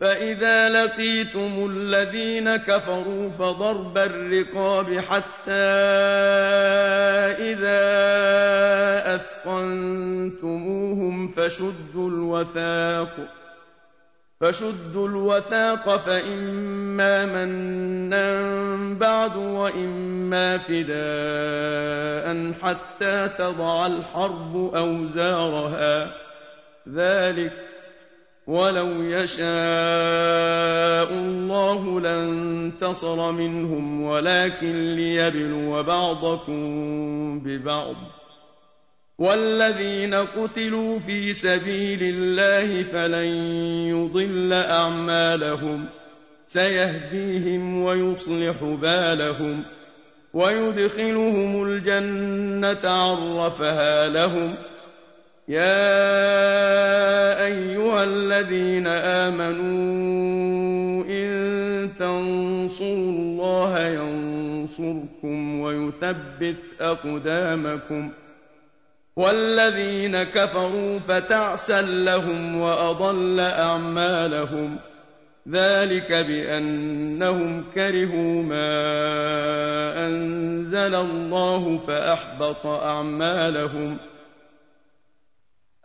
فإذا لقيتم الذين كفروا فضرب الرقاب حتى إذا أثقنتموهم فشدوا الوثاق فشدوا الوثاق فإما منا بعد وإما فداء حتى تضع الحرب أوزارها. ذلك ولو يشاء الله لانتصر منهم ولكن ليبلو بعضكم ببعض. والذين قتلوا في سبيل الله فلن يضل أعمالهم سيهديهم ويصلح بالهم ويدخلهم الجنة عرفها لهم. يا أيها الذين آمنوا إن تنصروا الله ينصركم ويثبت أقدامكم والذين كفروا فتعسا لهم وأضل أعمالهم ذلك بأنهم كرهوا ما أنزل الله فأحبط أعمالهم ۖ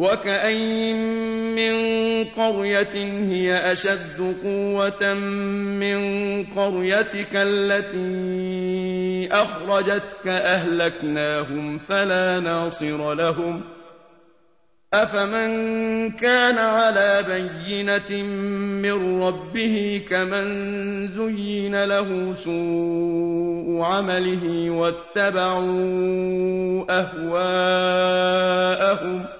وكأين من قرية هي أشد قوة من قريتك التي أخرجتك أهلكناهم فلا ناصر لهم أفمن كان على بينة من ربه كمن زين له سوء عمله واتبعوا أهواءهم ۖ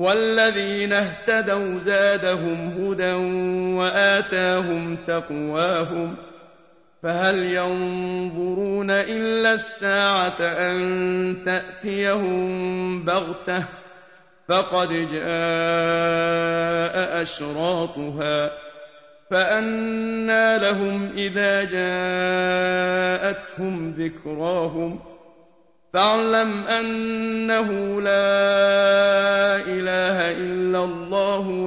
وَالَّذِينَ اهْتَدَوْا زَادَهُمْ هُدًى وَآتَاهُمْ تَقْوَاهُمْ فَهَلْ يَنظُرُونَ إِلَّا السَّاعَةَ أَن تَأْتِيَهُم بَغْتَةً فَقَدْ جَاءَ أَشْرَاطُهَا فَأَنَّىٰ لَهُمْ إِذَا جَاءَتْهُمْ ذِكْرَاهُمْ فاعلم أنه لا